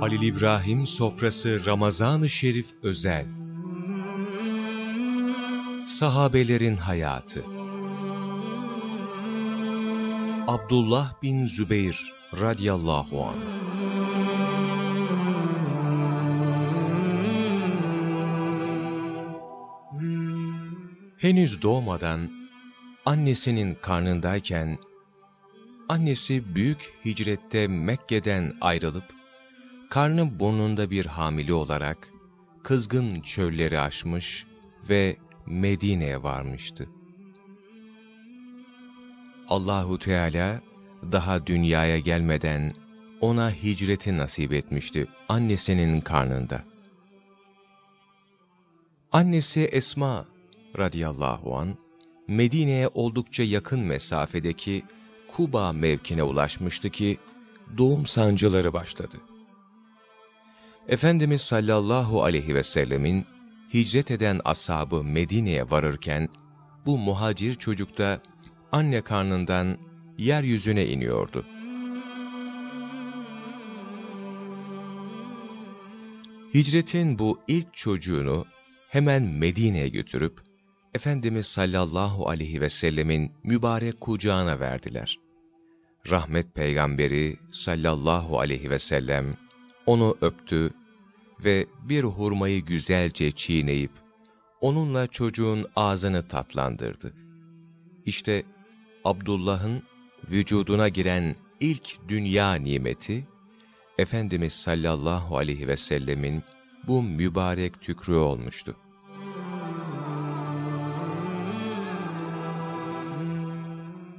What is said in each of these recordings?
Halil İbrahim Sofrası Ramazan-ı Şerif Özel. Sahabelerin Hayatı. Abdullah bin Zübeyir radıyallahu anh. Henüz doğmadan annesinin karnındayken annesi büyük hicrette Mekke'den ayrılıp karnı burnunda bir hamile olarak kızgın çölleri aşmış ve Medine'ye varmıştı. Allahu Teala daha dünyaya gelmeden ona hicreti nasip etmişti annesinin karnında. Annesi Esma radıyallahu an Medine'ye oldukça yakın mesafedeki Kuba mevkine ulaşmıştı ki doğum sancıları başladı. Efendimiz sallallahu aleyhi ve sellemin hicret eden ashabı Medine'ye varırken bu muhacir çocuk da anne karnından yeryüzüne iniyordu. Hicretin bu ilk çocuğunu hemen Medine'ye götürüp Efendimiz sallallahu aleyhi ve sellemin mübarek kucağına verdiler. Rahmet peygamberi sallallahu aleyhi ve sellem onu öptü ve bir hurmayı güzelce çiğneyip onunla çocuğun ağzını tatlandırdı. İşte Abdullah'ın vücuduna giren ilk dünya nimeti, Efendimiz sallallahu aleyhi ve sellemin bu mübarek tükrüğü olmuştu.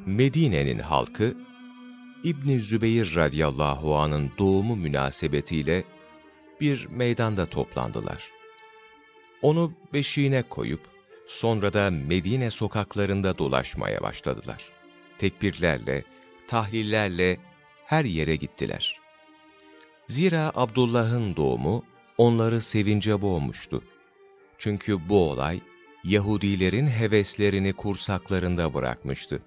Medine'nin halkı, İbn Zübeyir radıyallahu anın doğumu münasebetiyle bir meydanda toplandılar. Onu beşiğine koyup, sonra da Medine sokaklarında dolaşmaya başladılar. Tekbirlerle, tahlillerle her yere gittiler. Zira Abdullah'ın doğumu onları sevince boğmuştu. Çünkü bu olay Yahudilerin heveslerini kursaklarında bırakmıştı.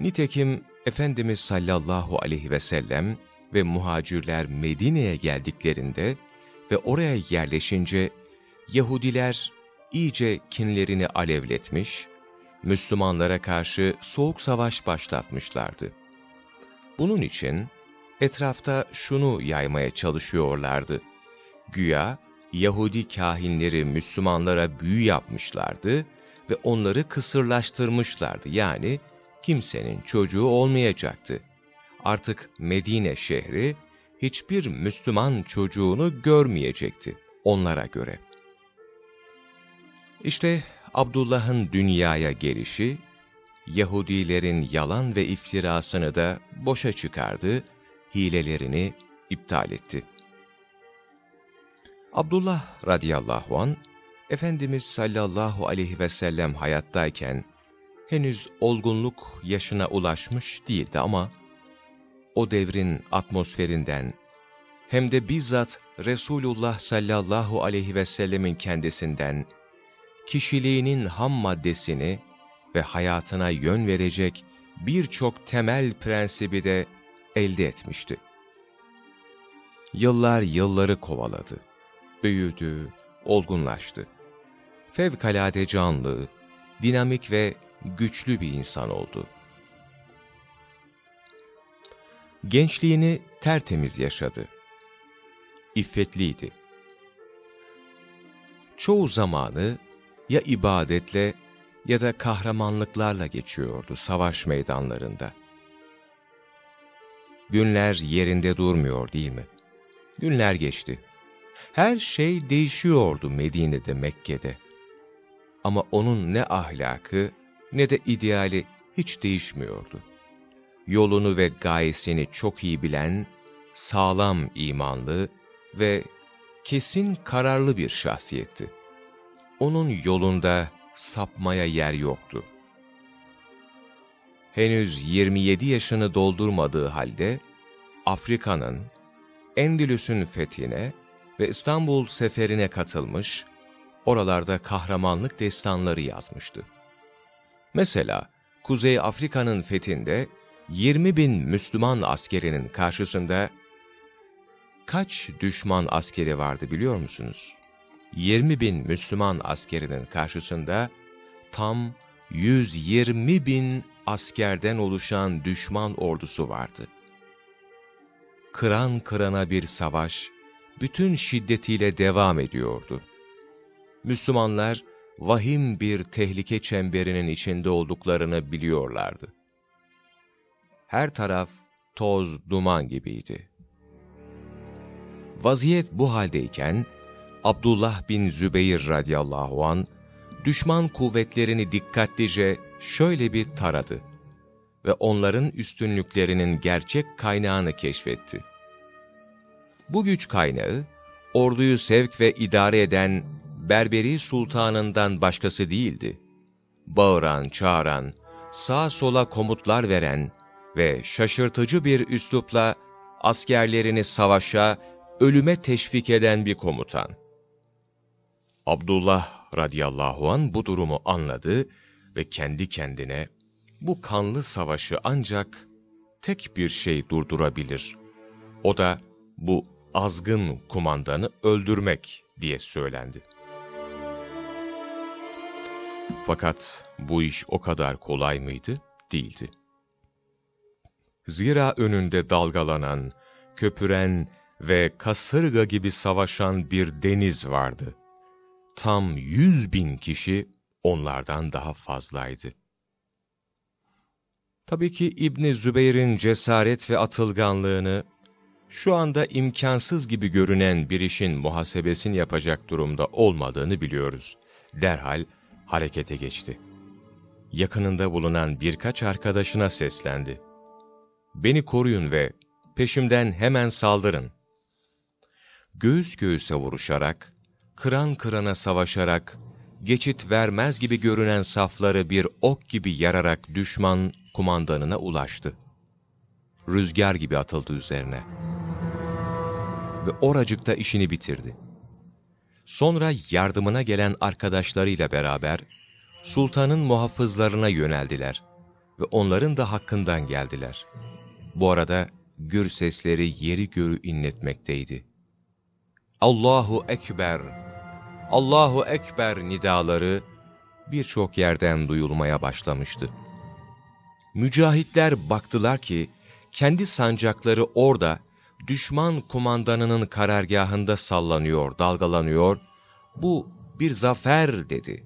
Nitekim Efendimiz sallallahu aleyhi ve sellem ve muhacirler Medine'ye geldiklerinde ve oraya yerleşince Yahudiler iyice kinlerini alevletmiş, Müslümanlara karşı soğuk savaş başlatmışlardı. Bunun için etrafta şunu yaymaya çalışıyorlardı. Güya Yahudi kahinleri Müslümanlara büyü yapmışlardı ve onları kısırlaştırmışlardı. Yani kimsenin çocuğu olmayacaktı. Artık Medine şehri hiçbir Müslüman çocuğunu görmeyecekti onlara göre. İşte Abdullah'ın dünyaya gelişi, Yahudilerin yalan ve iftirasını da boşa çıkardı, hilelerini iptal etti. Abdullah radıyallahu an Efendimiz sallallahu aleyhi ve sellem hayattayken henüz olgunluk yaşına ulaşmış değildi ama o devrin atmosferinden hem de bizzat Resulullah sallallahu aleyhi ve sellemin kendisinden kişiliğinin ham maddesini ve hayatına yön verecek birçok temel prensibi de elde etmişti. Yıllar yılları kovaladı. Büyüdü, olgunlaştı. Fevkalade canlı, dinamik ve güçlü bir insan oldu. Gençliğini tertemiz yaşadı. İffetliydi. Çoğu zamanı ya ibadetle ya da kahramanlıklarla geçiyordu savaş meydanlarında. Günler yerinde durmuyor değil mi? Günler geçti. Her şey değişiyordu Medine'de, Mekke'de. Ama onun ne ahlakı ne de ideali hiç değişmiyordu. Yolunu ve gayesini çok iyi bilen, sağlam imanlı ve kesin kararlı bir şahsiyetti. Onun yolunda sapmaya yer yoktu. Henüz 27 yaşını doldurmadığı halde, Afrika'nın, Endülüs'ün fethine ve İstanbul seferine katılmış, oralarda kahramanlık destanları yazmıştı. Mesela Kuzey Afrika'nın fethinde 20 bin Müslüman askerinin karşısında kaç düşman askeri vardı biliyor musunuz? 20 bin Müslüman askerinin karşısında tam 120 bin askerden oluşan düşman ordusu vardı. Kıran kırana bir savaş bütün şiddetiyle devam ediyordu. Müslümanlar vahim bir tehlike çemberinin içinde olduklarını biliyorlardı. Her taraf toz, duman gibiydi. Vaziyet bu haldeyken, Abdullah bin Zübeyir radıyallahu an düşman kuvvetlerini dikkatlice şöyle bir taradı ve onların üstünlüklerinin gerçek kaynağını keşfetti. Bu güç kaynağı, orduyu sevk ve idare eden Berberi sultanından başkası değildi. Bağıran, çağıran, sağa sola komutlar veren ve şaşırtıcı bir üslupla askerlerini savaşa, ölüme teşvik eden bir komutan. Abdullah radıyallahu an bu durumu anladı ve kendi kendine bu kanlı savaşı ancak tek bir şey durdurabilir. O da bu azgın kumandanı öldürmek diye söylendi. Fakat bu iş o kadar kolay mıydı? Değildi. Zira önünde dalgalanan, köpüren ve kasırga gibi savaşan bir deniz vardı. Tam yüz bin kişi onlardan daha fazlaydı. Tabii ki İbni Zübeyir'in cesaret ve atılganlığını, şu anda imkansız gibi görünen bir işin muhasebesini yapacak durumda olmadığını biliyoruz. Derhal harekete geçti. Yakınında bulunan birkaç arkadaşına seslendi. Beni koruyun ve peşimden hemen saldırın. Göğüs göğüse vuruşarak, kıran kırana savaşarak, geçit vermez gibi görünen safları bir ok gibi yararak düşman kumandanına ulaştı. Rüzgar gibi atıldı üzerine. Ve oracıkta işini bitirdi. Sonra yardımına gelen arkadaşlarıyla beraber sultanın muhafızlarına yöneldiler ve onların da hakkından geldiler. Bu arada gür sesleri yeri görü inletmekteydi. Allahu Ekber, Allahu Ekber nidaları birçok yerden duyulmaya başlamıştı. Mücahitler baktılar ki, kendi sancakları orada, düşman kumandanının karargahında sallanıyor, dalgalanıyor. Bu bir zafer dedi.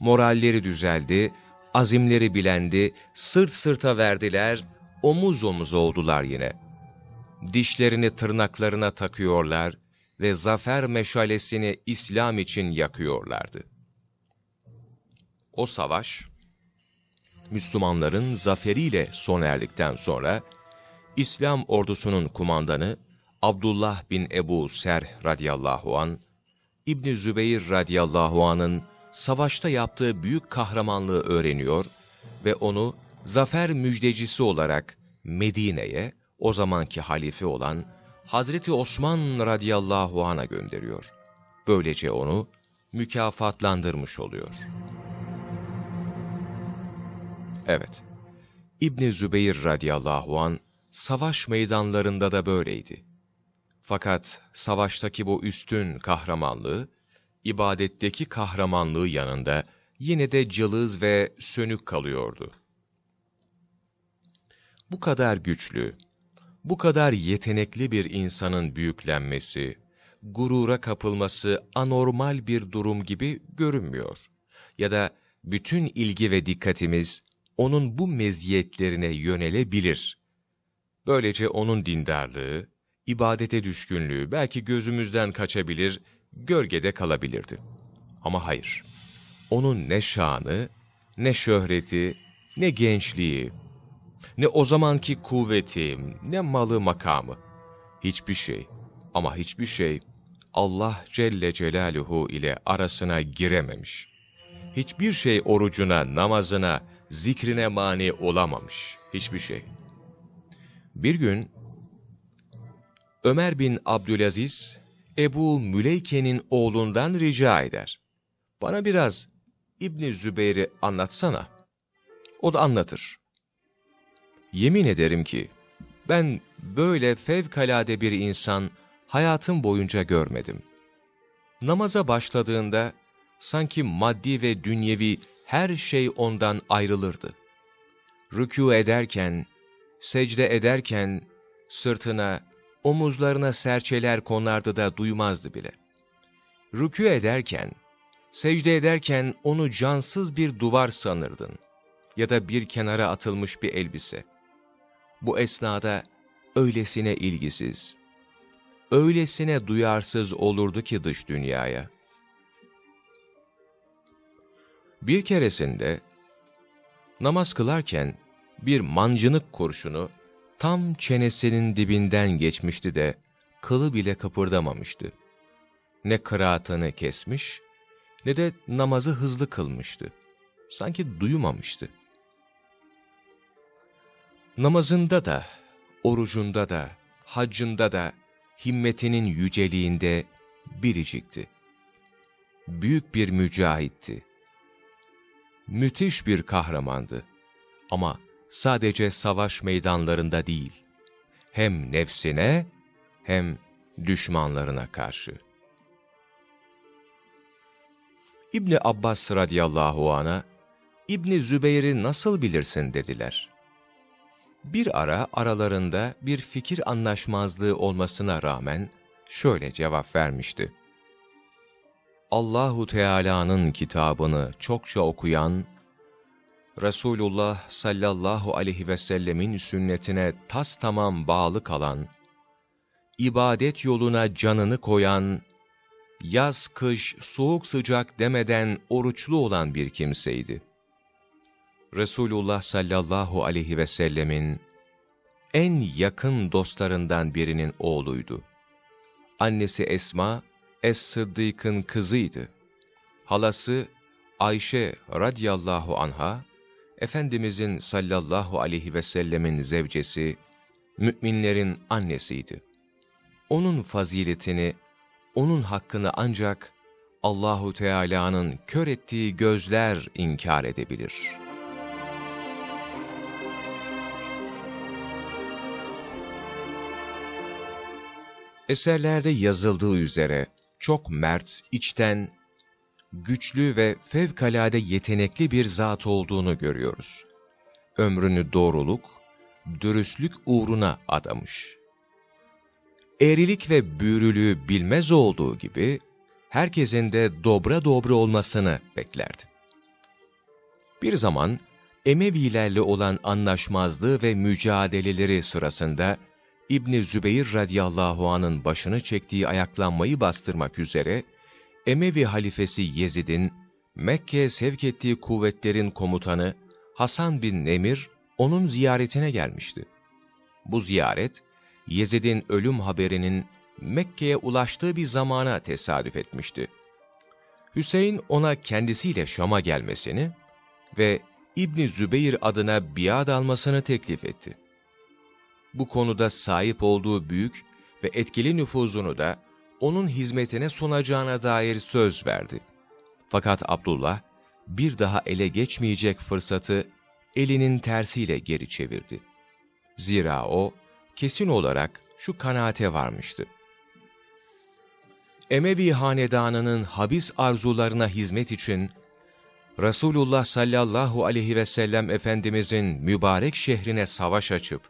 Moralleri düzeldi, azimleri bilendi, sırt sırta verdiler, omuz omuz oldular yine. Dişlerini tırnaklarına takıyorlar ve zafer meşalesini İslam için yakıyorlardı. O savaş, Müslümanların zaferiyle sona erdikten sonra, İslam ordusunun kumandanı Abdullah bin Ebu Serh radıyallahu an İbni Zübeyir radıyallahu anın savaşta yaptığı büyük kahramanlığı öğreniyor ve onu zafer müjdecisi olarak Medine'ye o zamanki halife olan Hazreti Osman radıyallahu an'a gönderiyor. Böylece onu mükafatlandırmış oluyor. Evet, İbni Zübeyir radıyallahu an savaş meydanlarında da böyleydi. Fakat savaştaki bu üstün kahramanlığı, ibadetteki kahramanlığı yanında yine de cılız ve sönük kalıyordu. Bu kadar güçlü, bu kadar yetenekli bir insanın büyüklenmesi, gurura kapılması anormal bir durum gibi görünmüyor. Ya da bütün ilgi ve dikkatimiz onun bu meziyetlerine yönelebilir. Böylece onun dindarlığı, ibadete düşkünlüğü belki gözümüzden kaçabilir, gölgede kalabilirdi. Ama hayır, onun ne şanı, ne şöhreti, ne gençliği, ne o zamanki kuvveti, ne malı makamı, hiçbir şey ama hiçbir şey Allah Celle Celaluhu ile arasına girememiş. Hiçbir şey orucuna, namazına, zikrine mani olamamış. Hiçbir şey. Bir gün Ömer bin Abdülaziz Ebu Müleyke'nin oğlundan rica eder. Bana biraz İbni Zübeyir'i anlatsana. O da anlatır. Yemin ederim ki, ben böyle fevkalade bir insan hayatım boyunca görmedim. Namaza başladığında sanki maddi ve dünyevi her şey ondan ayrılırdı. Rükû ederken, secde ederken sırtına, omuzlarına serçeler konardı da duymazdı bile. Rükû ederken, secde ederken onu cansız bir duvar sanırdın ya da bir kenara atılmış bir elbise. Bu esnada öylesine ilgisiz, öylesine duyarsız olurdu ki dış dünyaya. Bir keresinde namaz kılarken bir mancınık kurşunu tam çenesinin dibinden geçmişti de kılı bile kıpırdamamıştı. Ne kıraatını kesmiş ne de namazı hızlı kılmıştı. Sanki duymamıştı. Namazında da, orucunda da, haccında da, himmetinin yüceliğinde biricikti. Büyük bir mücahitti. Müthiş bir kahramandı. Ama sadece savaş meydanlarında değil, hem nefsine hem düşmanlarına karşı. İbni Abbas radıyallahu ana İbni Zübeyir'i nasıl bilirsin dediler. Bir ara aralarında bir fikir anlaşmazlığı olmasına rağmen şöyle cevap vermişti. Allahu Teala'nın kitabını çokça okuyan, Resulullah sallallahu aleyhi ve sellemin sünnetine tas tamam bağlı kalan, ibadet yoluna canını koyan, yaz kış soğuk sıcak demeden oruçlu olan bir kimseydi. Resulullah sallallahu aleyhi ve sellemin en yakın dostlarından birinin oğluydu. Annesi Esma, Es-Sıddık'ın kızıydı. Halası Ayşe radiyallahu anha, Efendimizin sallallahu aleyhi ve sellemin zevcesi, müminlerin annesiydi. Onun faziletini, onun hakkını ancak Allahu Teala'nın kör ettiği gözler inkar edebilir.'' Eserlerde yazıldığı üzere çok mert, içten, güçlü ve fevkalade yetenekli bir zat olduğunu görüyoruz. Ömrünü doğruluk, dürüstlük uğruna adamış. Eğrilik ve büyürülüğü bilmez olduğu gibi, herkesin de dobra dobra olmasını beklerdi. Bir zaman, Emevilerle olan anlaşmazlığı ve mücadeleleri sırasında, İbni Zübeyir radıyallahu anın başını çektiği ayaklanmayı bastırmak üzere, Emevi halifesi Yezid'in Mekke'ye sevk ettiği kuvvetlerin komutanı Hasan bin Nemir onun ziyaretine gelmişti. Bu ziyaret, Yezid'in ölüm haberinin Mekke'ye ulaştığı bir zamana tesadüf etmişti. Hüseyin ona kendisiyle Şam'a gelmesini ve İbni Zübeyir adına biat almasını teklif etti bu konuda sahip olduğu büyük ve etkili nüfuzunu da onun hizmetine sunacağına dair söz verdi. Fakat Abdullah bir daha ele geçmeyecek fırsatı elinin tersiyle geri çevirdi. Zira o kesin olarak şu kanaate varmıştı. Emevi hanedanının habis arzularına hizmet için Resulullah sallallahu aleyhi ve sellem Efendimizin mübarek şehrine savaş açıp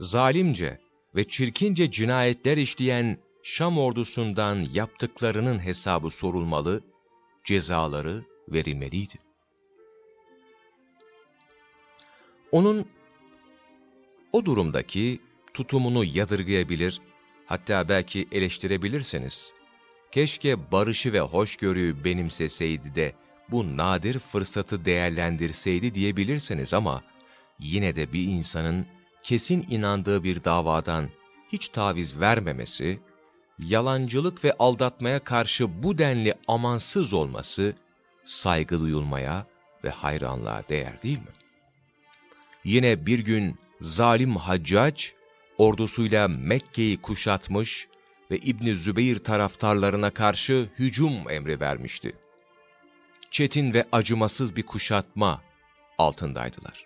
zalimce ve çirkince cinayetler işleyen Şam ordusundan yaptıklarının hesabı sorulmalı, cezaları verilmeliydi. Onun o durumdaki tutumunu yadırgayabilir, hatta belki eleştirebilirsiniz. Keşke barışı ve hoşgörüyü benimseseydi de bu nadir fırsatı değerlendirseydi diyebilirsiniz ama yine de bir insanın kesin inandığı bir davadan hiç taviz vermemesi, yalancılık ve aldatmaya karşı bu denli amansız olması, saygı duyulmaya ve hayranlığa değer değil mi? Yine bir gün zalim Haccac, ordusuyla Mekke'yi kuşatmış ve İbni Zübeyir taraftarlarına karşı hücum emri vermişti. Çetin ve acımasız bir kuşatma altındaydılar.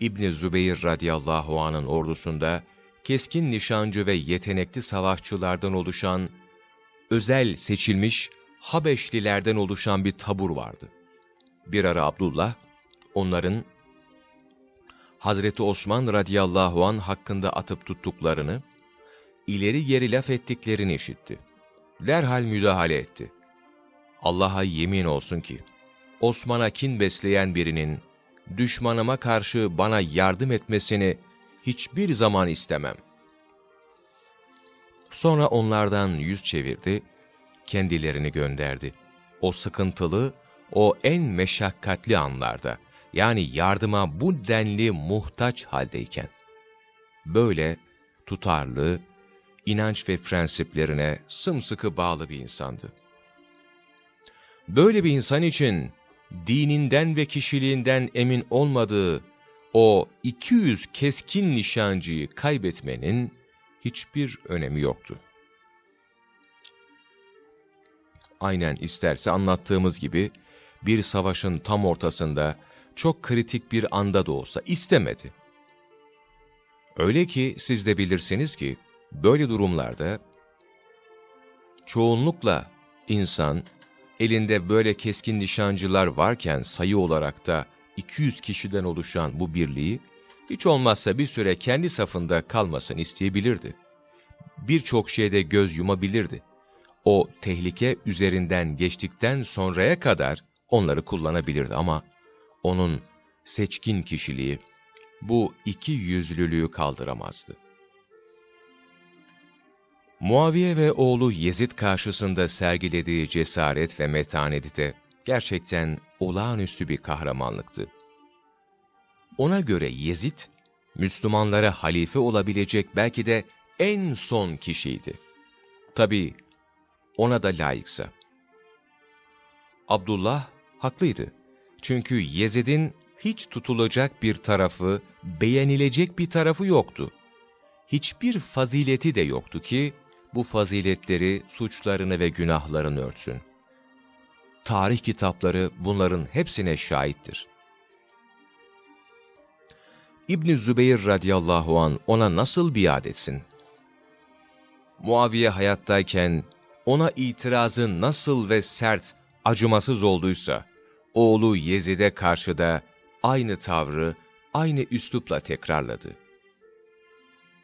İbni Zübeyir radıyallahu anın ordusunda keskin nişancı ve yetenekli savaşçılardan oluşan, özel seçilmiş Habeşlilerden oluşan bir tabur vardı. Bir ara Abdullah, onların Hazreti Osman radıyallahu an hakkında atıp tuttuklarını, ileri geri laf ettiklerini işitti. Derhal müdahale etti. Allah'a yemin olsun ki, Osman'a kin besleyen birinin, düşmanıma karşı bana yardım etmesini hiçbir zaman istemem. Sonra onlardan yüz çevirdi, kendilerini gönderdi. O sıkıntılı, o en meşakkatli anlarda, yani yardıma bu denli muhtaç haldeyken. Böyle tutarlı, inanç ve prensiplerine sımsıkı bağlı bir insandı. Böyle bir insan için dininden ve kişiliğinden emin olmadığı o 200 keskin nişancıyı kaybetmenin hiçbir önemi yoktu. Aynen isterse anlattığımız gibi bir savaşın tam ortasında çok kritik bir anda da olsa istemedi. Öyle ki siz de bilirsiniz ki böyle durumlarda çoğunlukla insan elinde böyle keskin nişancılar varken sayı olarak da 200 kişiden oluşan bu birliği hiç olmazsa bir süre kendi safında kalmasını isteyebilirdi. Birçok şeyde göz yumabilirdi. O tehlike üzerinden geçtikten sonraya kadar onları kullanabilirdi ama onun seçkin kişiliği bu iki yüzlülüğü kaldıramazdı. Muaviye ve oğlu Yezid karşısında sergilediği cesaret ve metaneti de gerçekten olağanüstü bir kahramanlıktı. Ona göre Yezid, Müslümanlara halife olabilecek belki de en son kişiydi. Tabi ona da layıksa. Abdullah haklıydı. Çünkü Yezid'in hiç tutulacak bir tarafı, beğenilecek bir tarafı yoktu. Hiçbir fazileti de yoktu ki, bu faziletleri, suçlarını ve günahlarını örtsün. Tarih kitapları bunların hepsine şahittir. İbn Zübeyir radıyallahu an ona nasıl biat etsin? Muaviye hayattayken ona itirazı nasıl ve sert, acımasız olduysa, oğlu Yezid'e karşı da aynı tavrı, aynı üslupla tekrarladı.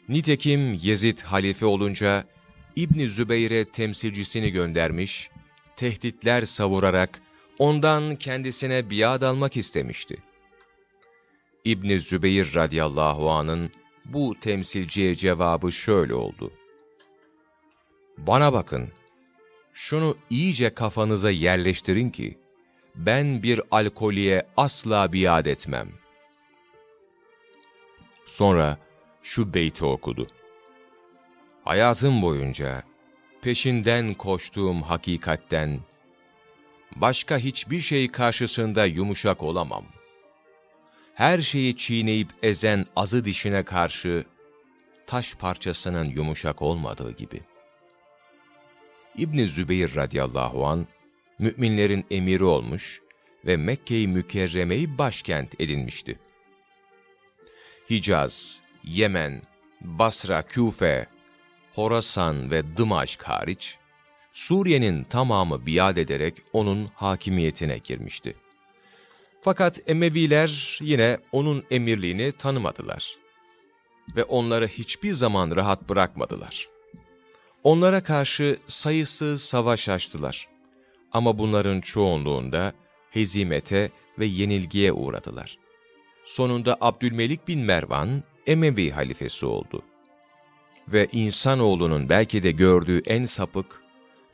Nitekim Yezid halife olunca, İbni Zübeyir'e temsilcisini göndermiş, tehditler savurarak ondan kendisine biat almak istemişti. İbni Zübeyir radıyallahu anın bu temsilciye cevabı şöyle oldu. Bana bakın, şunu iyice kafanıza yerleştirin ki, ben bir alkoliye asla biat etmem. Sonra şu beyti okudu. Hayatım boyunca peşinden koştuğum hakikatten, başka hiçbir şey karşısında yumuşak olamam. Her şeyi çiğneyip ezen azı dişine karşı, taş parçasının yumuşak olmadığı gibi. İbni Zübeyir radıyallahu an müminlerin emiri olmuş ve Mekke-i Mükerreme'yi başkent edinmişti. Hicaz, Yemen, Basra, Küfe, Horasan ve Dımaşk hariç, Suriye'nin tamamı biat ederek onun hakimiyetine girmişti. Fakat Emeviler yine onun emirliğini tanımadılar ve onları hiçbir zaman rahat bırakmadılar. Onlara karşı sayısız savaş açtılar. Ama bunların çoğunluğunda hezimete ve yenilgiye uğradılar. Sonunda Abdülmelik bin Mervan Emevi halifesi oldu. Ve insanoğlunun belki de gördüğü en sapık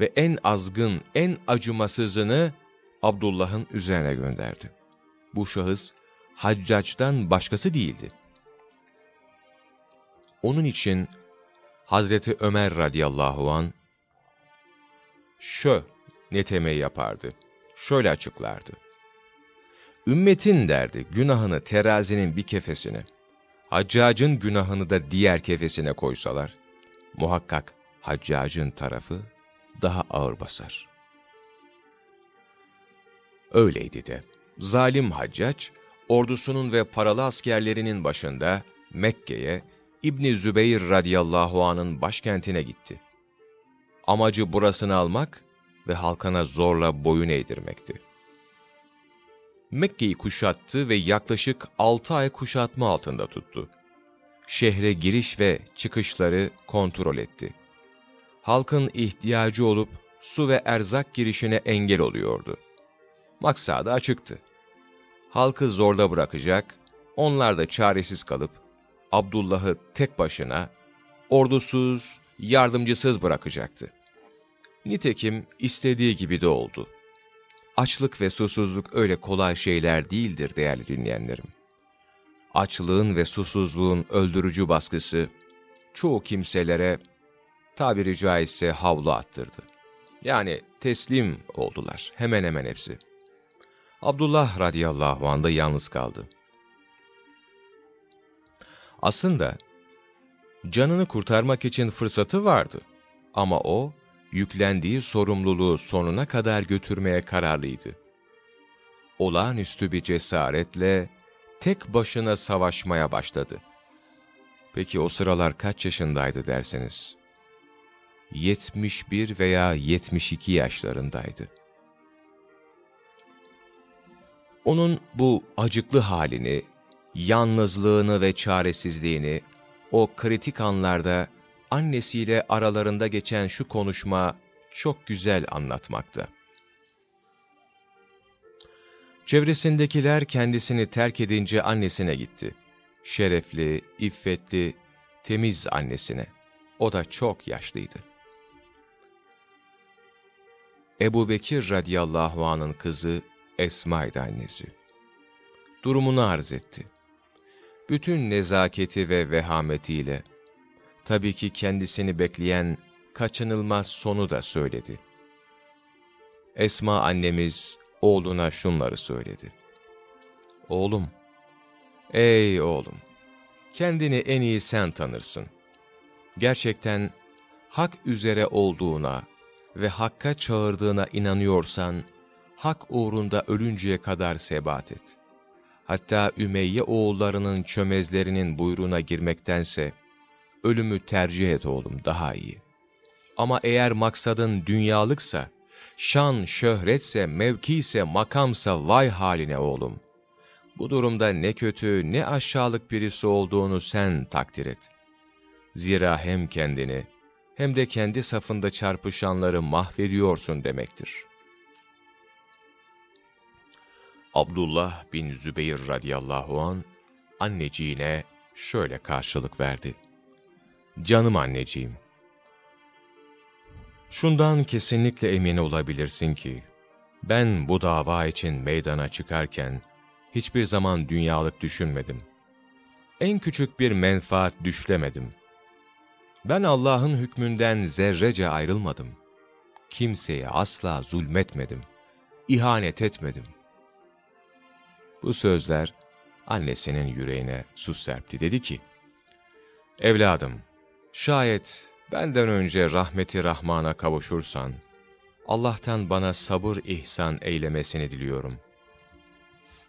ve en azgın, en acımasızını Abdullah'ın üzerine gönderdi. Bu şahıs Haccac'tan başkası değildi. Onun için Hazreti Ömer radıyallahu an şö netemeyi yapardı. Şöyle açıklardı. Ümmetin derdi günahını terazinin bir kefesine, haccacın günahını da diğer kefesine koysalar, muhakkak haccacın tarafı daha ağır basar. Öyleydi de. Zalim haccac, ordusunun ve paralı askerlerinin başında Mekke'ye İbni Zübeyir radıyallahu anın başkentine gitti. Amacı burasını almak ve halkana zorla boyun eğdirmekti. Mekke'yi kuşattı ve yaklaşık altı ay kuşatma altında tuttu. Şehre giriş ve çıkışları kontrol etti. Halkın ihtiyacı olup su ve erzak girişine engel oluyordu. Maksadı açıktı. Halkı zorda bırakacak, onlar da çaresiz kalıp Abdullah'ı tek başına, ordusuz, yardımcısız bırakacaktı. Nitekim istediği gibi de oldu. Açlık ve susuzluk öyle kolay şeyler değildir değerli dinleyenlerim. Açlığın ve susuzluğun öldürücü baskısı, çoğu kimselere tabiri caizse havlu attırdı. Yani teslim oldular, hemen hemen hepsi. Abdullah radıyallahu anh da yalnız kaldı. Aslında canını kurtarmak için fırsatı vardı. Ama o, yüklendiği sorumluluğu sonuna kadar götürmeye kararlıydı. Olağanüstü bir cesaretle tek başına savaşmaya başladı. Peki o sıralar kaç yaşındaydı derseniz? 71 veya 72 yaşlarındaydı. Onun bu acıklı halini, yalnızlığını ve çaresizliğini o kritik anlarda annesiyle aralarında geçen şu konuşma çok güzel anlatmakta. Çevresindekiler kendisini terk edince annesine gitti. Şerefli, iffetli, temiz annesine. O da çok yaşlıydı. Ebu Bekir radıyallahu anın kızı Esma'ydı annesi. Durumunu arz etti. Bütün nezaketi ve vehametiyle, tabii ki kendisini bekleyen kaçınılmaz sonu da söyledi. Esma annemiz oğluna şunları söyledi. Oğlum, ey oğlum, kendini en iyi sen tanırsın. Gerçekten hak üzere olduğuna ve hakka çağırdığına inanıyorsan, hak uğrunda ölünceye kadar sebat et. Hatta Ümeyye oğullarının çömezlerinin buyruğuna girmektense, ölümü tercih et oğlum daha iyi. Ama eğer maksadın dünyalıksa, şan, şöhretse, mevkiyse, makamsa vay haline oğlum. Bu durumda ne kötü ne aşağılık birisi olduğunu sen takdir et. Zira hem kendini hem de kendi safında çarpışanları mahvediyorsun demektir.'' Abdullah bin Zübeyir radıyallahu an anneciğine şöyle karşılık verdi. Canım anneciğim, şundan kesinlikle emin olabilirsin ki, ben bu dava için meydana çıkarken, hiçbir zaman dünyalık düşünmedim. En küçük bir menfaat düşlemedim. Ben Allah'ın hükmünden zerrece ayrılmadım. Kimseye asla zulmetmedim. İhanet etmedim. Bu sözler annesinin yüreğine su serpti. Dedi ki, Evladım, şayet benden önce rahmeti Rahman'a kavuşursan, Allah'tan bana sabır ihsan eylemesini diliyorum.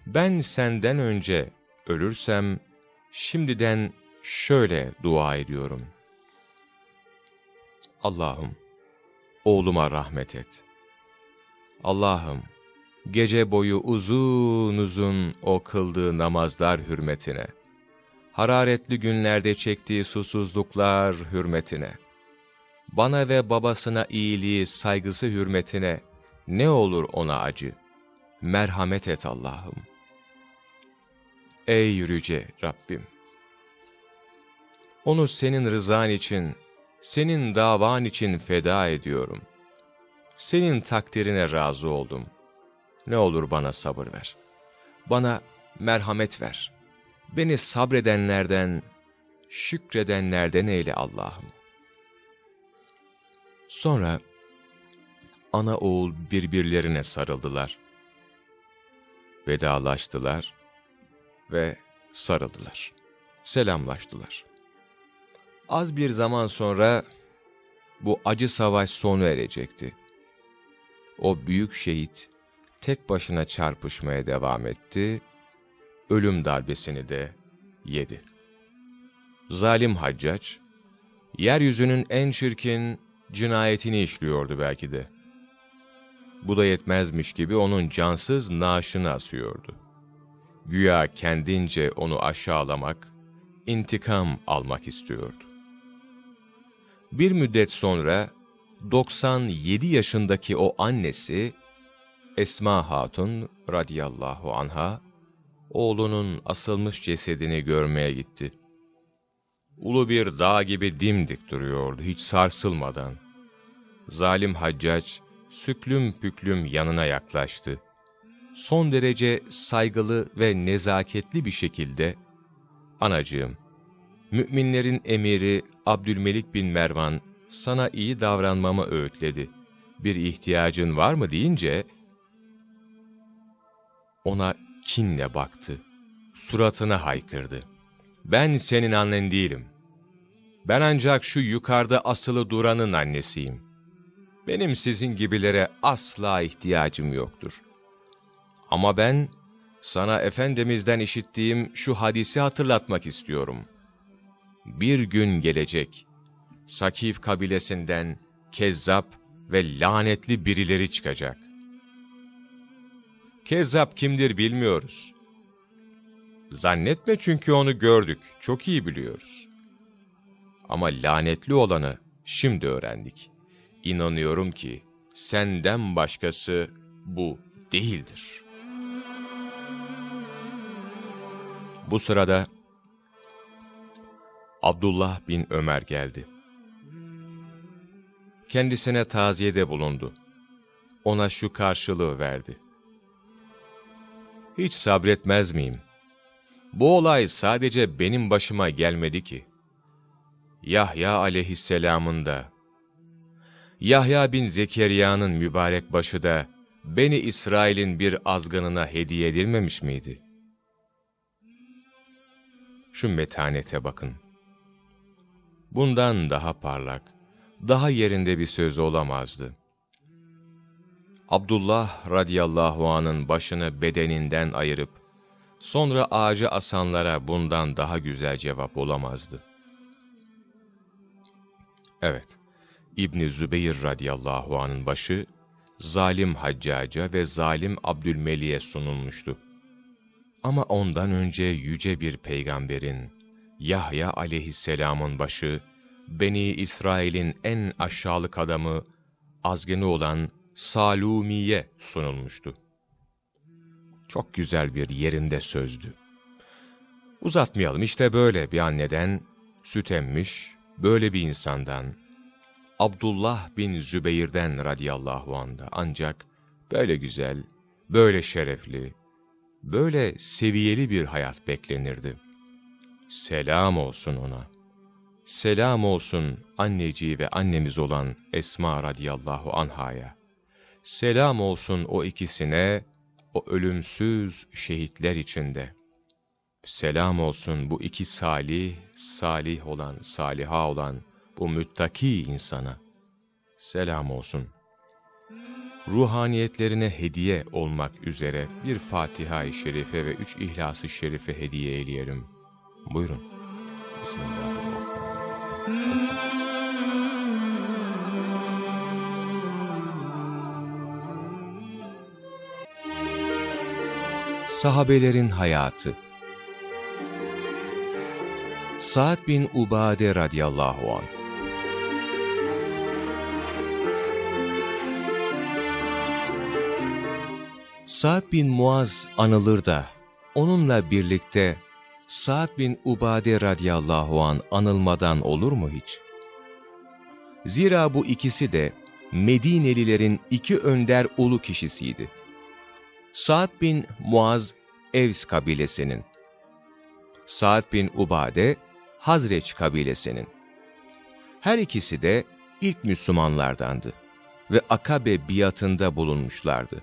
Ben senden önce ölürsem, şimdiden şöyle dua ediyorum. Allah'ım, oğluma rahmet et. Allah'ım, gece boyu uzun uzun o kıldığı namazlar hürmetine, hararetli günlerde çektiği susuzluklar hürmetine, bana ve babasına iyiliği, saygısı hürmetine ne olur ona acı, merhamet et Allah'ım. Ey yürüce Rabbim! Onu senin rızan için, senin davan için feda ediyorum. Senin takdirine razı oldum. Ne olur bana sabır ver. Bana merhamet ver. Beni sabredenlerden, şükredenlerden eyle Allah'ım. Sonra ana oğul birbirlerine sarıldılar. Vedalaştılar ve sarıldılar. Selamlaştılar. Az bir zaman sonra bu acı savaş sonu erecekti. O büyük şehit tek başına çarpışmaya devam etti ölüm darbesini de yedi. Zalim Haccac, yeryüzünün en çirkin cinayetini işliyordu belki de. Bu da yetmezmiş gibi onun cansız naaşını asıyordu. Güya kendince onu aşağılamak, intikam almak istiyordu. Bir müddet sonra 97 yaşındaki o annesi Esma Hatun radıyallahu anha oğlunun asılmış cesedini görmeye gitti. Ulu bir dağ gibi dimdik duruyordu hiç sarsılmadan. Zalim haccac süklüm püklüm yanına yaklaştı. Son derece saygılı ve nezaketli bir şekilde, ''Anacığım, müminlerin emiri Abdülmelik bin Mervan sana iyi davranmamı öğütledi. Bir ihtiyacın var mı?'' deyince, ona kinle baktı. Suratına haykırdı. ''Ben senin annen değilim. Ben ancak şu yukarıda asılı duranın annesiyim. Benim sizin gibilere asla ihtiyacım yoktur. Ama ben sana Efendimiz'den işittiğim şu hadisi hatırlatmak istiyorum. Bir gün gelecek, Sakif kabilesinden kezzap ve lanetli birileri çıkacak. Kezzap kimdir bilmiyoruz. Zannetme çünkü onu gördük, çok iyi biliyoruz. Ama lanetli olanı şimdi öğrendik. İnanıyorum ki senden başkası bu değildir. Bu sırada Abdullah bin Ömer geldi. Kendisine taziyede bulundu. Ona şu karşılığı verdi. Hiç sabretmez miyim? Bu olay sadece benim başıma gelmedi ki. Yahya aleyhisselamın da, Yahya bin Zekeriya'nın mübarek başı da, Beni İsrail'in bir azgınına hediye edilmemiş miydi? Şu metanete bakın. Bundan daha parlak, daha yerinde bir söz olamazdı. Abdullah radıyallahu anın başını bedeninden ayırıp, sonra ağacı asanlara bundan daha güzel cevap olamazdı. Evet, İbni Zübeyir radıyallahu anın başı, zalim Haccaca ve zalim Abdülmeli'ye sunulmuştu. Ama ondan önce yüce bir peygamberin, Yahya aleyhisselamın başı, Beni İsrail'in en aşağılık adamı, azgını olan Salumiye sunulmuştu. Çok güzel bir yerinde sözdü. Uzatmayalım işte böyle bir anneden, süt emmiş, böyle bir insandan, Abdullah bin Zübeyir'den radıyallahu anh'da ancak böyle güzel, böyle şerefli, böyle seviyeli bir hayat beklenirdi. Selam olsun ona. Selam olsun anneciği ve annemiz olan Esma radıyallahu anhaya. Selam olsun o ikisine, o ölümsüz şehitler içinde. Selam olsun bu iki salih, salih olan, saliha olan, bu müttaki insana. Selam olsun. Ruhaniyetlerine hediye olmak üzere bir Fatiha-i Şerife ve üç İhlas-ı Şerife hediye eyleyelim. Buyurun. Bismillahirrahmanirrahim. Sahabelerin Hayatı Sa'd bin Ubade radıyallahu anh Sa'd bin Muaz anılır da, onunla birlikte Sa'd bin Ubade radıyallahu an anılmadan olur mu hiç? Zira bu ikisi de Medinelilerin iki önder ulu kişisiydi. Sa'd bin Muaz, Evs kabilesinin. Sa'd bin Ubade, Hazreç kabilesinin. Her ikisi de ilk Müslümanlardandı ve Akabe biatında bulunmuşlardı.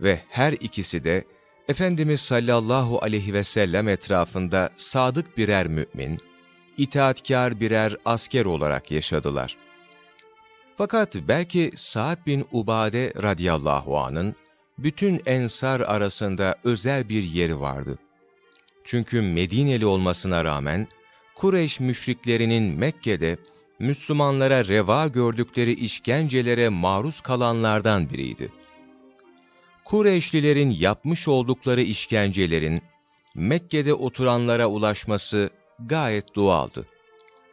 Ve her ikisi de Efendimiz sallallahu aleyhi ve sellem etrafında sadık birer mümin, itaatkar birer asker olarak yaşadılar. Fakat belki Sa'd bin Ubade radıyallahu anın bütün ensar arasında özel bir yeri vardı. Çünkü Medineli olmasına rağmen, Kureyş müşriklerinin Mekke'de, Müslümanlara reva gördükleri işkencelere maruz kalanlardan biriydi. Kureyşlilerin yapmış oldukları işkencelerin, Mekke'de oturanlara ulaşması gayet doğaldı.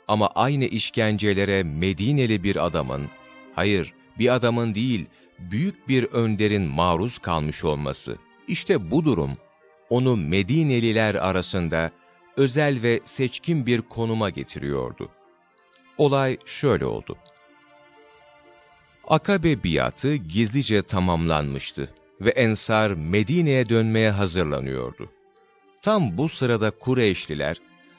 Ama aynı işkencelere Medineli bir adamın, hayır bir adamın değil, büyük bir önderin maruz kalmış olması, işte bu durum, onu Medineliler arasında özel ve seçkin bir konuma getiriyordu. Olay şöyle oldu. Akabe biatı gizlice tamamlanmıştı ve Ensar Medine'ye dönmeye hazırlanıyordu. Tam bu sırada Kureyşliler,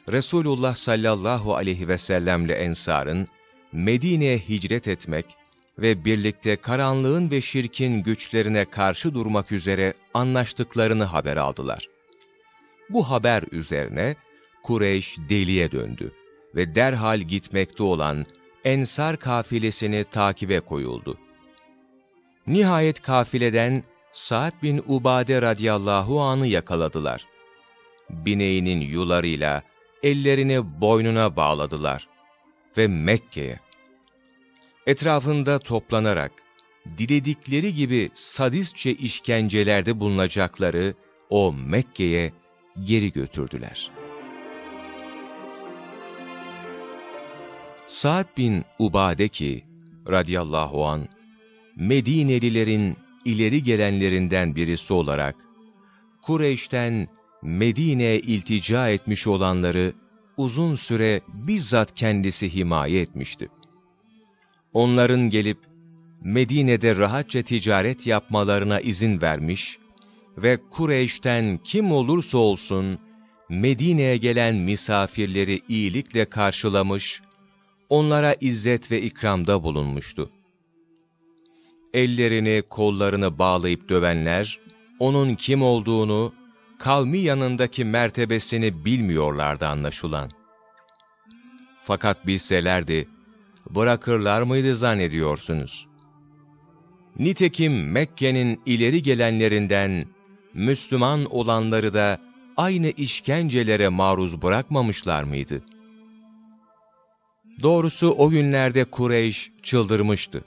Resulullah sallallahu aleyhi ve sellemle Ensar'ın Medine'ye hicret etmek ve birlikte karanlığın ve şirkin güçlerine karşı durmak üzere anlaştıklarını haber aldılar. Bu haber üzerine Kureyş deliye döndü ve derhal gitmekte olan Ensar kafilesini takibe koyuldu. Nihayet kafileden Sa'd bin Ubade radıyallahu anı yakaladılar. Bineğinin yularıyla ellerini boynuna bağladılar ve Mekke'ye. Etrafında toplanarak, diledikleri gibi sadistçe işkencelerde bulunacakları o Mekke'ye geri götürdüler. Sa'd bin Ubade ki, radiyallahu an, Medinelilerin ileri gelenlerinden birisi olarak, Kureyş'ten Medine'ye iltica etmiş olanları uzun süre bizzat kendisi himaye etmişti. Onların gelip Medine'de rahatça ticaret yapmalarına izin vermiş ve Kureyş'ten kim olursa olsun Medine'ye gelen misafirleri iyilikle karşılamış, onlara izzet ve ikramda bulunmuştu. Ellerini, kollarını bağlayıp dövenler, onun kim olduğunu, kavmi yanındaki mertebesini bilmiyorlardı anlaşılan. Fakat bilselerdi, bırakırlar mıydı zannediyorsunuz? Nitekim Mekke'nin ileri gelenlerinden Müslüman olanları da aynı işkencelere maruz bırakmamışlar mıydı? Doğrusu o günlerde Kureyş çıldırmıştı.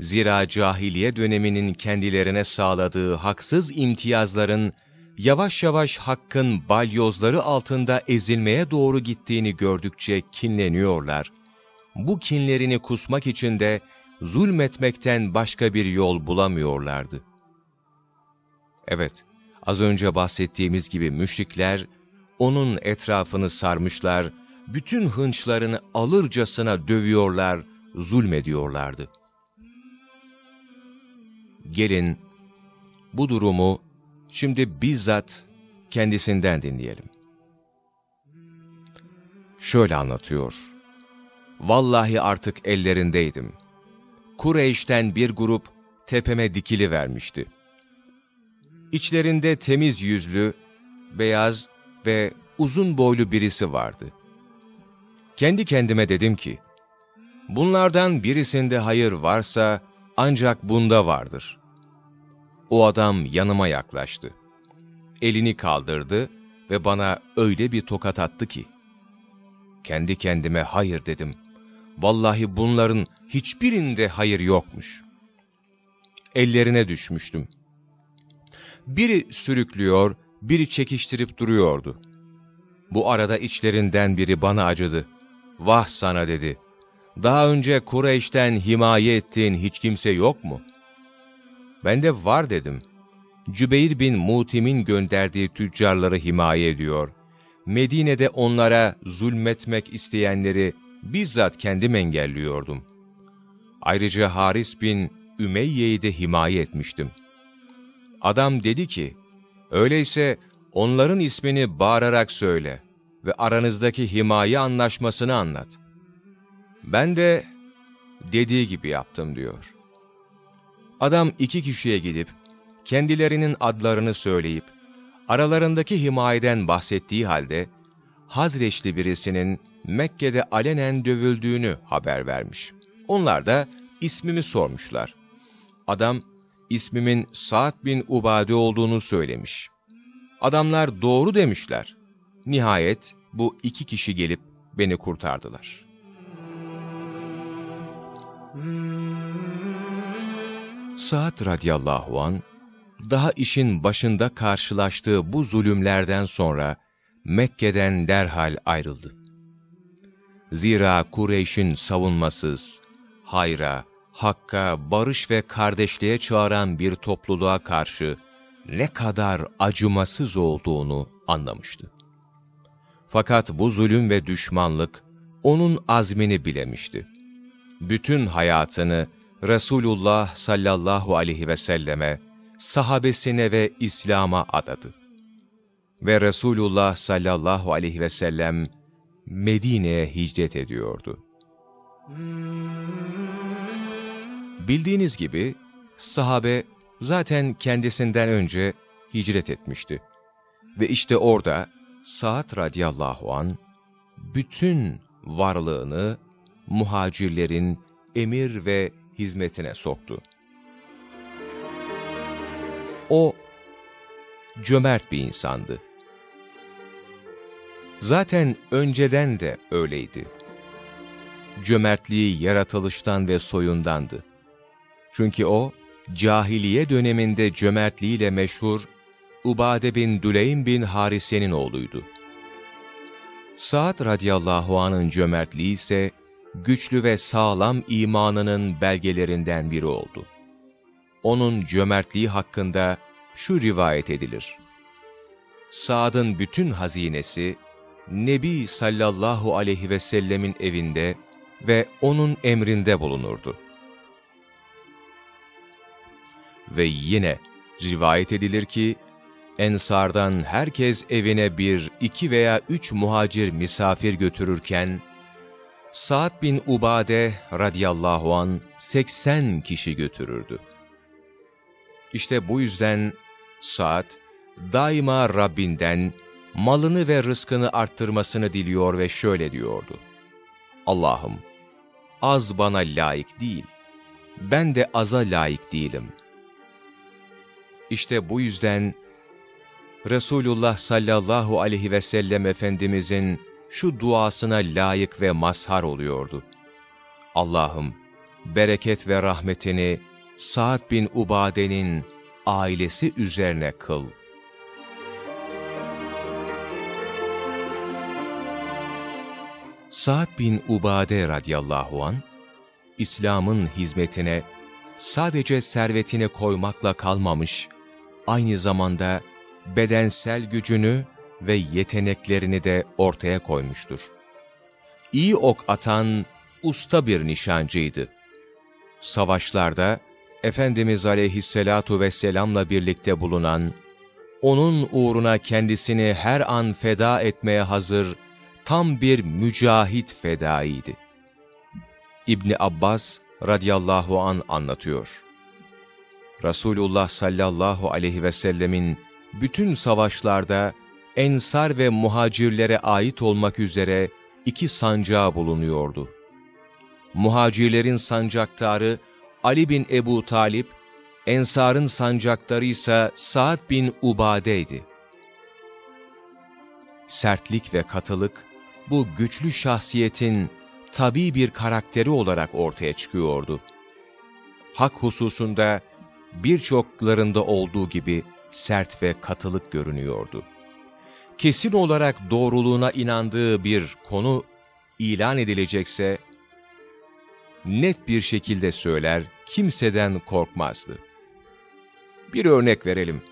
Zira cahiliye döneminin kendilerine sağladığı haksız imtiyazların yavaş yavaş hakkın balyozları altında ezilmeye doğru gittiğini gördükçe kinleniyorlar. Bu kinlerini kusmak için de zulmetmekten başka bir yol bulamıyorlardı. Evet, az önce bahsettiğimiz gibi müşrikler, onun etrafını sarmışlar, bütün hınçlarını alırcasına dövüyorlar, zulmediyorlardı. Gelin, bu durumu şimdi bizzat kendisinden dinleyelim. Şöyle anlatıyor. Vallahi artık ellerindeydim. Kureyş'ten bir grup tepeme dikili vermişti. İçlerinde temiz yüzlü, beyaz ve uzun boylu birisi vardı. Kendi kendime dedim ki, bunlardan birisinde hayır varsa ancak bunda vardır. O adam yanıma yaklaştı. Elini kaldırdı ve bana öyle bir tokat attı ki, kendi kendime hayır dedim. Vallahi bunların hiçbirinde hayır yokmuş. Ellerine düşmüştüm. Biri sürüklüyor, biri çekiştirip duruyordu. Bu arada içlerinden biri bana acıdı. Vah sana dedi. Daha önce Kureyş'ten himaye ettiğin hiç kimse yok mu? Ben de var dedim. Cübeyr bin Mutim'in gönderdiği tüccarları himaye ediyor. Medine'de onlara zulmetmek isteyenleri bizzat kendim engelliyordum. Ayrıca Haris bin Ümeyye'yi de himaye etmiştim. Adam dedi ki, öyleyse onların ismini bağırarak söyle ve aranızdaki himaye anlaşmasını anlat. Ben de dediği gibi yaptım diyor. Adam iki kişiye gidip, kendilerinin adlarını söyleyip, aralarındaki himayeden bahsettiği halde, Hazreçli birisinin Mekke'de alenen dövüldüğünü haber vermiş. Onlar da ismimi sormuşlar. Adam, ismimin Sa'd bin Ubade olduğunu söylemiş. Adamlar doğru demişler. Nihayet bu iki kişi gelip beni kurtardılar. Saat radıyallahu an daha işin başında karşılaştığı bu zulümlerden sonra Mekke'den derhal ayrıldı. Zira Kureyş'in savunmasız, hayra, hakka, barış ve kardeşliğe çağıran bir topluluğa karşı ne kadar acımasız olduğunu anlamıştı. Fakat bu zulüm ve düşmanlık onun azmini bilemişti. Bütün hayatını Resulullah sallallahu aleyhi ve selleme, sahabesine ve İslam'a adadı. Ve Resulullah sallallahu aleyhi ve sellem Medine'ye hicret ediyordu. Bildiğiniz gibi sahabe zaten kendisinden önce hicret etmişti. Ve işte orada Sa'd radıyallahu an bütün varlığını muhacirlerin emir ve hizmetine soktu. O cömert bir insandı. Zaten önceden de öyleydi. Cömertliği yaratılıştan ve soyundandı. Çünkü o, cahiliye döneminde cömertliğiyle meşhur Ubade bin Düleym bin Harise'nin oğluydu. Sa'd radıyallahu anın cömertliği ise güçlü ve sağlam imanının belgelerinden biri oldu. Onun cömertliği hakkında şu rivayet edilir. Sa'd'ın bütün hazinesi, Nebi sallallahu aleyhi ve sellemin evinde ve onun emrinde bulunurdu. Ve yine rivayet edilir ki, Ensardan herkes evine bir, iki veya üç muhacir misafir götürürken, Sa'd bin Ubade radıyallahu an 80 kişi götürürdü. İşte bu yüzden Sa'd daima Rabbinden malını ve rızkını arttırmasını diliyor ve şöyle diyordu. Allah'ım, az bana layık değil, ben de aza layık değilim. İşte bu yüzden Resulullah sallallahu aleyhi ve sellem Efendimizin şu duasına layık ve mazhar oluyordu. Allah'ım, bereket ve rahmetini Sa'd bin Ubade'nin ailesi üzerine kıl. Sa'd bin Ubade radıyallahu an İslam'ın hizmetine sadece servetini koymakla kalmamış, aynı zamanda bedensel gücünü ve yeteneklerini de ortaya koymuştur. İyi ok atan usta bir nişancıydı. Savaşlarda Efendimiz aleyhisselatu vesselamla birlikte bulunan, onun uğruna kendisini her an feda etmeye hazır tam bir mücahit fedaiydi. İbni Abbas radıyallahu an anlatıyor. Resulullah sallallahu aleyhi ve sellemin bütün savaşlarda ensar ve muhacirlere ait olmak üzere iki sancağı bulunuyordu. Muhacirlerin sancaktarı Ali bin Ebu Talip, ensarın sancaktarı ise Sa'd bin Ubade'ydi. Sertlik ve katılık, bu güçlü şahsiyetin tabi bir karakteri olarak ortaya çıkıyordu. Hak hususunda birçoklarında olduğu gibi sert ve katılık görünüyordu. Kesin olarak doğruluğuna inandığı bir konu ilan edilecekse, net bir şekilde söyler, kimseden korkmazdı. Bir örnek verelim.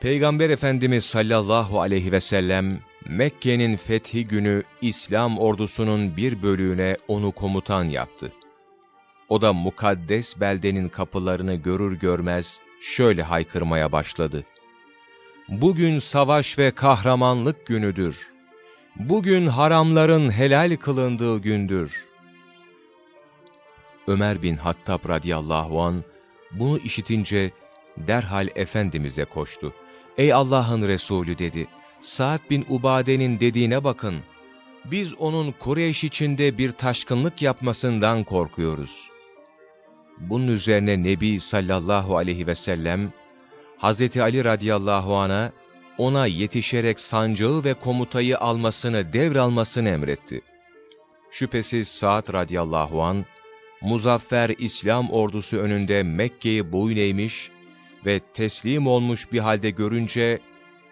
Peygamber Efendimiz sallallahu aleyhi ve sellem, Mekke'nin fethi günü İslam ordusunun bir bölüğüne onu komutan yaptı. O da mukaddes beldenin kapılarını görür görmez şöyle haykırmaya başladı. Bugün savaş ve kahramanlık günüdür. Bugün haramların helal kılındığı gündür. Ömer bin Hattab radıyallahu an bunu işitince derhal Efendimiz'e koştu. Ey Allah'ın Resulü dedi. Sa'd bin Ubade'nin dediğine bakın. Biz onun Kureyş içinde bir taşkınlık yapmasından korkuyoruz. Bunun üzerine Nebi sallallahu aleyhi ve sellem, Hz. Ali radıyallahu ana ona yetişerek sancağı ve komutayı almasını, devralmasını emretti. Şüphesiz Sa'd radıyallahu an muzaffer İslam ordusu önünde Mekke'yi boyun eğmiş ve teslim olmuş bir halde görünce,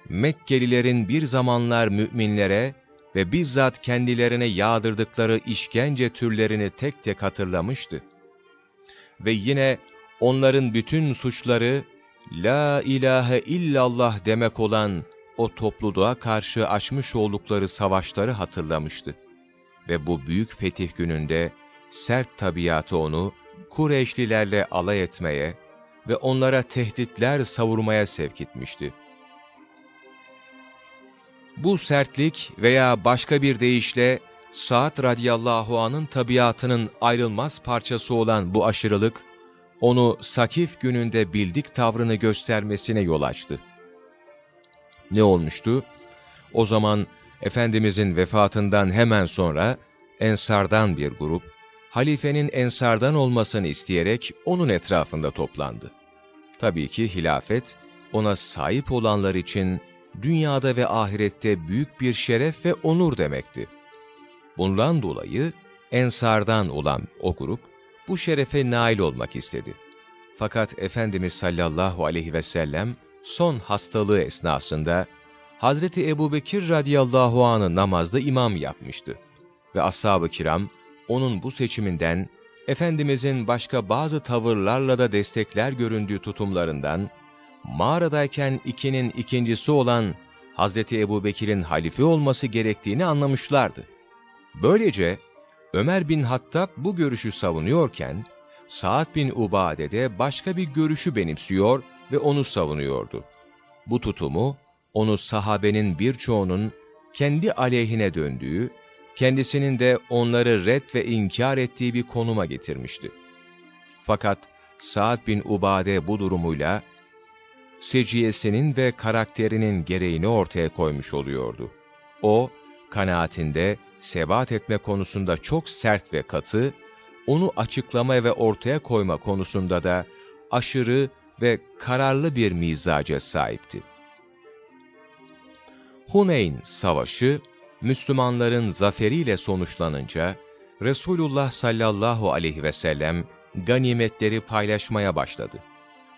Mekkelilerin bir zamanlar müminlere ve bizzat kendilerine yağdırdıkları işkence türlerini tek tek hatırlamıştı. Ve yine onların bütün suçları, La ilahe illallah demek olan o topluluğa karşı açmış oldukları savaşları hatırlamıştı. Ve bu büyük fetih gününde sert tabiatı onu Kureyşlilerle alay etmeye ve onlara tehditler savurmaya sevk etmişti. Bu sertlik veya başka bir deyişle Sa'd radıyallahu anın tabiatının ayrılmaz parçası olan bu aşırılık, onu Sakif gününde bildik tavrını göstermesine yol açtı. Ne olmuştu? O zaman Efendimizin vefatından hemen sonra Ensardan bir grup, halifenin Ensardan olmasını isteyerek onun etrafında toplandı. Tabii ki hilafet, ona sahip olanlar için dünyada ve ahirette büyük bir şeref ve onur demekti. Bundan dolayı Ensardan olan o grup, bu şerefe nail olmak istedi. Fakat Efendimiz sallallahu aleyhi ve sellem son hastalığı esnasında Hazreti Ebubekir radıyallahu anı namazda imam yapmıştı. Ve ashab-ı kiram onun bu seçiminden, Efendimizin başka bazı tavırlarla da destekler göründüğü tutumlarından, mağaradayken ikinin ikincisi olan Hazreti Ebubekir'in halife olması gerektiğini anlamışlardı. Böylece Ömer bin Hattab bu görüşü savunuyorken, Sa'd bin Ubade de başka bir görüşü benimsiyor ve onu savunuyordu. Bu tutumu, onu sahabenin birçoğunun kendi aleyhine döndüğü, kendisinin de onları red ve inkar ettiği bir konuma getirmişti. Fakat Sa'd bin Ubade bu durumuyla, seciyesinin ve karakterinin gereğini ortaya koymuş oluyordu. O, kanaatinde sebat etme konusunda çok sert ve katı, onu açıklama ve ortaya koyma konusunda da aşırı ve kararlı bir mizaca sahipti. Huneyn Savaşı, Müslümanların zaferiyle sonuçlanınca, Resulullah sallallahu aleyhi ve sellem ganimetleri paylaşmaya başladı.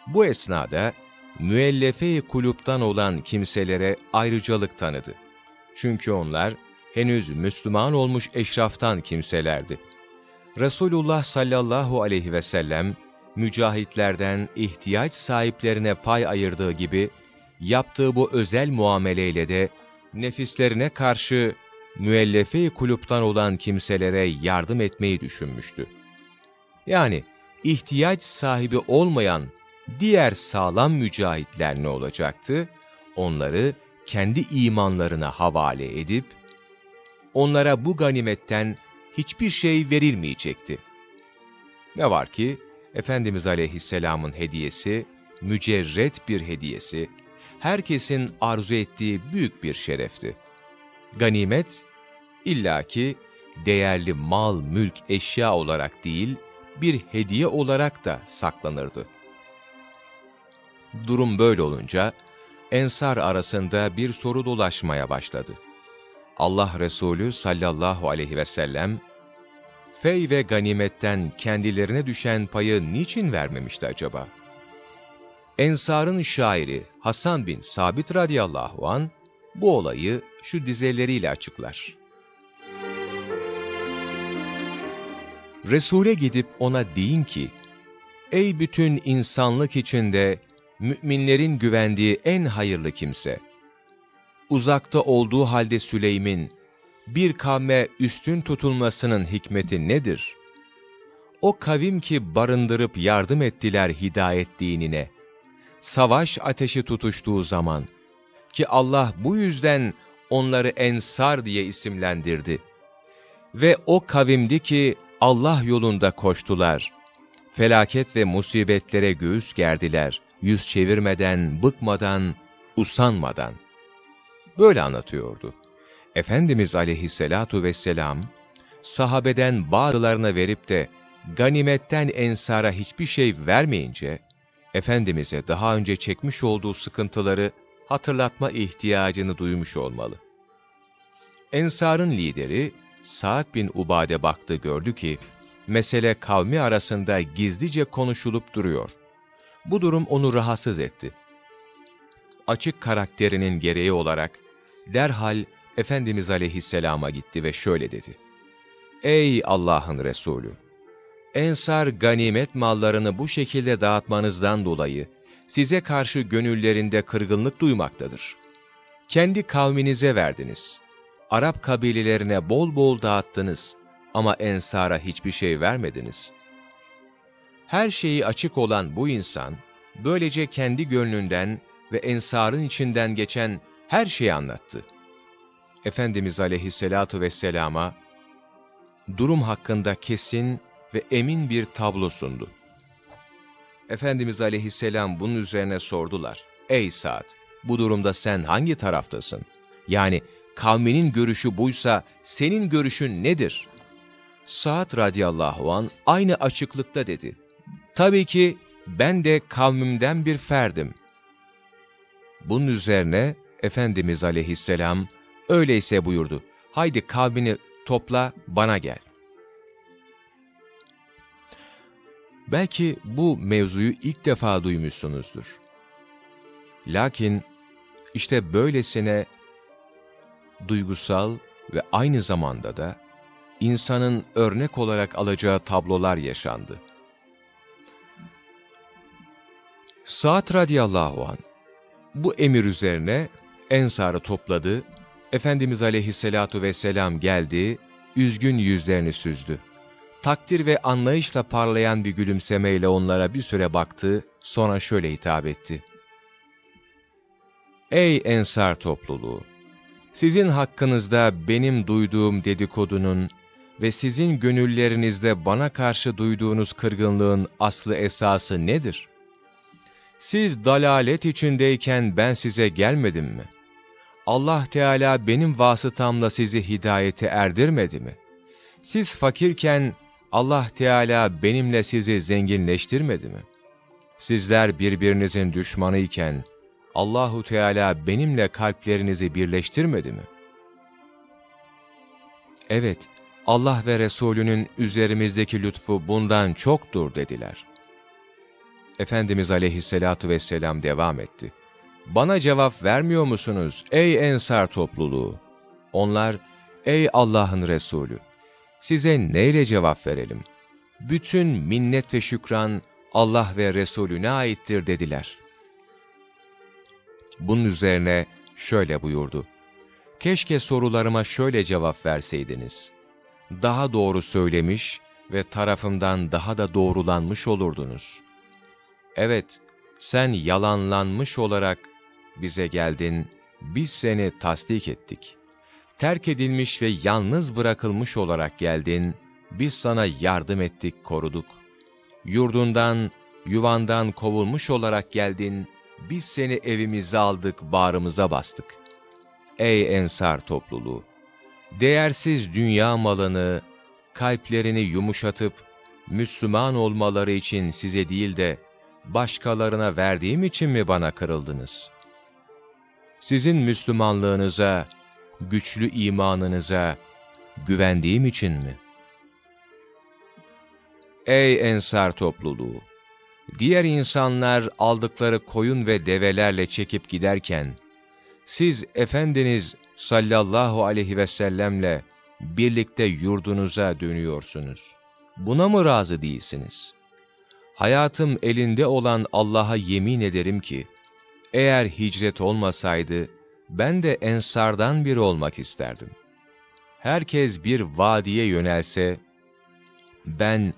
Bu esnada müellefe-i kulüpten olan kimselere ayrıcalık tanıdı. Çünkü onlar henüz Müslüman olmuş eşraftan kimselerdi. Resulullah sallallahu aleyhi ve sellem, mücahitlerden ihtiyaç sahiplerine pay ayırdığı gibi, yaptığı bu özel muameleyle de, nefislerine karşı müellefe-i kulüpten olan kimselere yardım etmeyi düşünmüştü. Yani, ihtiyaç sahibi olmayan diğer sağlam mücahitler ne olacaktı? Onları kendi imanlarına havale edip, onlara bu ganimetten hiçbir şey verilmeyecekti. Ne var ki, Efendimiz Aleyhisselam'ın hediyesi, mücerret bir hediyesi, herkesin arzu ettiği büyük bir şerefti. Ganimet, illaki değerli mal, mülk, eşya olarak değil, bir hediye olarak da saklanırdı. Durum böyle olunca, Ensar arasında bir soru dolaşmaya başladı. Allah Resulü sallallahu aleyhi ve sellem, fey ve ganimetten kendilerine düşen payı niçin vermemişti acaba? Ensar'ın şairi Hasan bin Sabit radıyallahu an bu olayı şu dizeleriyle açıklar. Resul'e gidip ona deyin ki, Ey bütün insanlık içinde müminlerin güvendiği en hayırlı kimse! Uzakta olduğu halde Süleym'in bir kavme üstün tutulmasının hikmeti nedir? O kavim ki barındırıp yardım ettiler hidayet dinine, savaş ateşi tutuştuğu zaman, ki Allah bu yüzden onları Ensar diye isimlendirdi. Ve o kavimdi ki Allah yolunda koştular. Felaket ve musibetlere göğüs gerdiler, yüz çevirmeden, bıkmadan, usanmadan. Böyle anlatıyordu. Efendimiz aleyhissalatu vesselam, sahabeden bazılarına verip de ganimetten ensara hiçbir şey vermeyince, Efendimiz'e daha önce çekmiş olduğu sıkıntıları hatırlatma ihtiyacını duymuş olmalı. Ensar'ın lideri Sa'd bin Ubade baktı gördü ki, mesele kavmi arasında gizlice konuşulup duruyor. Bu durum onu rahatsız etti. Açık karakterinin gereği olarak derhal Efendimiz aleyhisselama gitti ve şöyle dedi. Ey Allah'ın Resulü! Ensar ganimet mallarını bu şekilde dağıtmanızdan dolayı size karşı gönüllerinde kırgınlık duymaktadır. Kendi kavminize verdiniz. Arap kabilelerine bol bol dağıttınız ama Ensar'a hiçbir şey vermediniz. Her şeyi açık olan bu insan, böylece kendi gönlünden ve Ensar'ın içinden geçen her şeyi anlattı. Efendimiz aleyhissalatu vesselama, durum hakkında kesin ve emin bir tablo sundu. Efendimiz aleyhisselam bunun üzerine sordular. Ey Sa'd, bu durumda sen hangi taraftasın? Yani kavminin görüşü buysa senin görüşün nedir? Sa'd radıyallahu an aynı açıklıkta dedi. Tabii ki ben de kavmimden bir ferdim. Bunun üzerine Efendimiz aleyhisselam öyleyse buyurdu. Haydi kavmini topla bana gel. Belki bu mevzuyu ilk defa duymuşsunuzdur. Lakin işte böylesine duygusal ve aynı zamanda da insanın örnek olarak alacağı tablolar yaşandı. Sa'd radıyallahu an bu emir üzerine Ensar'ı topladı, Efendimiz aleyhissalatu vesselam geldi, üzgün yüzlerini süzdü takdir ve anlayışla parlayan bir gülümsemeyle onlara bir süre baktı, sonra şöyle hitap etti. Ey Ensar topluluğu! Sizin hakkınızda benim duyduğum dedikodunun ve sizin gönüllerinizde bana karşı duyduğunuz kırgınlığın aslı esası nedir? Siz dalalet içindeyken ben size gelmedim mi? Allah Teala benim vasıtamla sizi hidayete erdirmedi mi? Siz fakirken Allah Teala benimle sizi zenginleştirmedi mi? Sizler birbirinizin düşmanı iken Allahu Teala benimle kalplerinizi birleştirmedi mi? Evet, Allah ve Resulünün üzerimizdeki lütfu bundan çoktur dediler. Efendimiz aleyhissalatu vesselam devam etti. Bana cevap vermiyor musunuz ey ensar topluluğu? Onlar, ey Allah'ın Resulü! size neyle cevap verelim? Bütün minnet ve şükran Allah ve Resulüne aittir dediler. Bunun üzerine şöyle buyurdu. Keşke sorularıma şöyle cevap verseydiniz. Daha doğru söylemiş ve tarafımdan daha da doğrulanmış olurdunuz. Evet, sen yalanlanmış olarak bize geldin, biz seni tasdik ettik.'' terk edilmiş ve yalnız bırakılmış olarak geldin, biz sana yardım ettik, koruduk. Yurdundan, yuvandan kovulmuş olarak geldin, biz seni evimize aldık, bağrımıza bastık. Ey ensar topluluğu! Değersiz dünya malını, kalplerini yumuşatıp, Müslüman olmaları için size değil de, başkalarına verdiğim için mi bana kırıldınız? Sizin Müslümanlığınıza, güçlü imanınıza güvendiğim için mi? Ey ensar topluluğu! Diğer insanlar aldıkları koyun ve develerle çekip giderken, siz Efendiniz sallallahu aleyhi ve sellemle birlikte yurdunuza dönüyorsunuz. Buna mı razı değilsiniz? Hayatım elinde olan Allah'a yemin ederim ki, eğer hicret olmasaydı, ben de ensardan biri olmak isterdim. Herkes bir vadiye yönelse, ben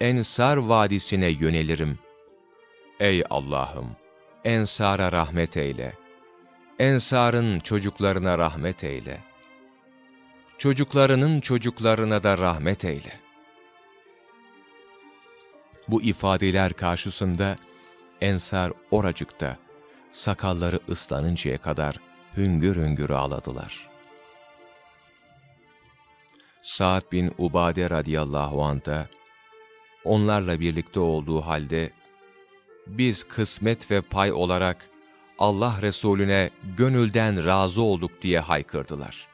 Ensar Vadisi'ne yönelirim. Ey Allah'ım! Ensar'a rahmet eyle. Ensar'ın çocuklarına rahmet eyle. Çocuklarının çocuklarına da rahmet eyle. Bu ifadeler karşısında Ensar oracıkta, sakalları ıslanıncaya kadar hüngür hüngür ağladılar. Sa'd bin Ubade radıyallahu anh onlarla birlikte olduğu halde biz kısmet ve pay olarak Allah Resulüne gönülden razı olduk diye haykırdılar.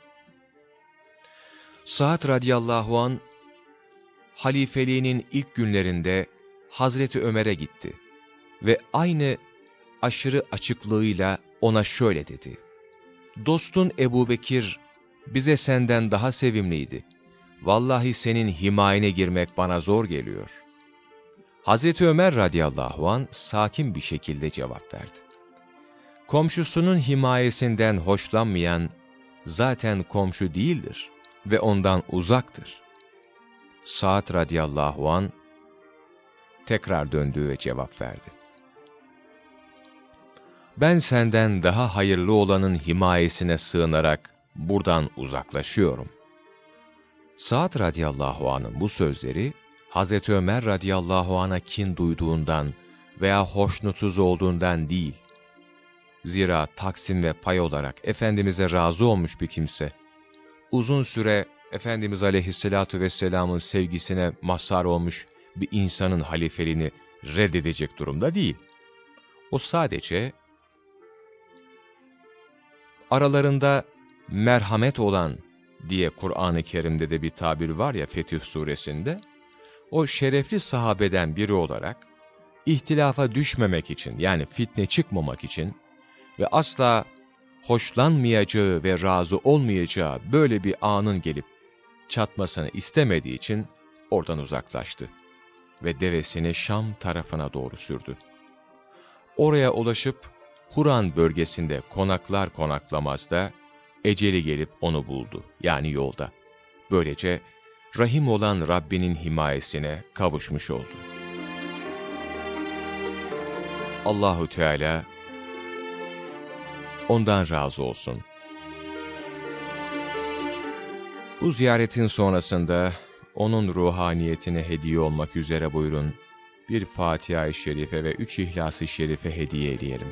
Saad radıyallahu an halifeliğinin ilk günlerinde Hazreti Ömer'e gitti ve aynı aşırı açıklığıyla ona şöyle dedi. Dostun Ebu Bekir bize senden daha sevimliydi. Vallahi senin himayene girmek bana zor geliyor. Hazreti Ömer radıyallahu an sakin bir şekilde cevap verdi. Komşusunun himayesinden hoşlanmayan zaten komşu değildir ve ondan uzaktır. Saad radıyallahu an tekrar döndü ve cevap verdi. Ben senden daha hayırlı olanın himayesine sığınarak buradan uzaklaşıyorum. Saad radıyallahu anın bu sözleri, Hazreti Ömer radıyallahu ana kin duyduğundan veya hoşnutsuz olduğundan değil. Zira taksim ve pay olarak Efendimiz'e razı olmuş bir kimse, uzun süre Efendimiz aleyhissalatu vesselamın sevgisine mazhar olmuş bir insanın halifeliğini reddedecek durumda değil. O sadece aralarında merhamet olan diye Kur'an-ı Kerim'de de bir tabir var ya Fetih suresinde, o şerefli sahabeden biri olarak ihtilafa düşmemek için yani fitne çıkmamak için ve asla hoşlanmayacağı ve razı olmayacağı böyle bir anın gelip çatmasını istemediği için oradan uzaklaştı ve devesini Şam tarafına doğru sürdü. Oraya ulaşıp Huran bölgesinde konaklar konaklamaz da eceli gelip onu buldu yani yolda. Böylece rahim olan Rabbinin himayesine kavuşmuş oldu. Allahu Teala ondan razı olsun. Bu ziyaretin sonrasında onun ruhaniyetine hediye olmak üzere buyurun bir Fatiha-i Şerife ve üç İhlas-ı Şerife hediye edelim.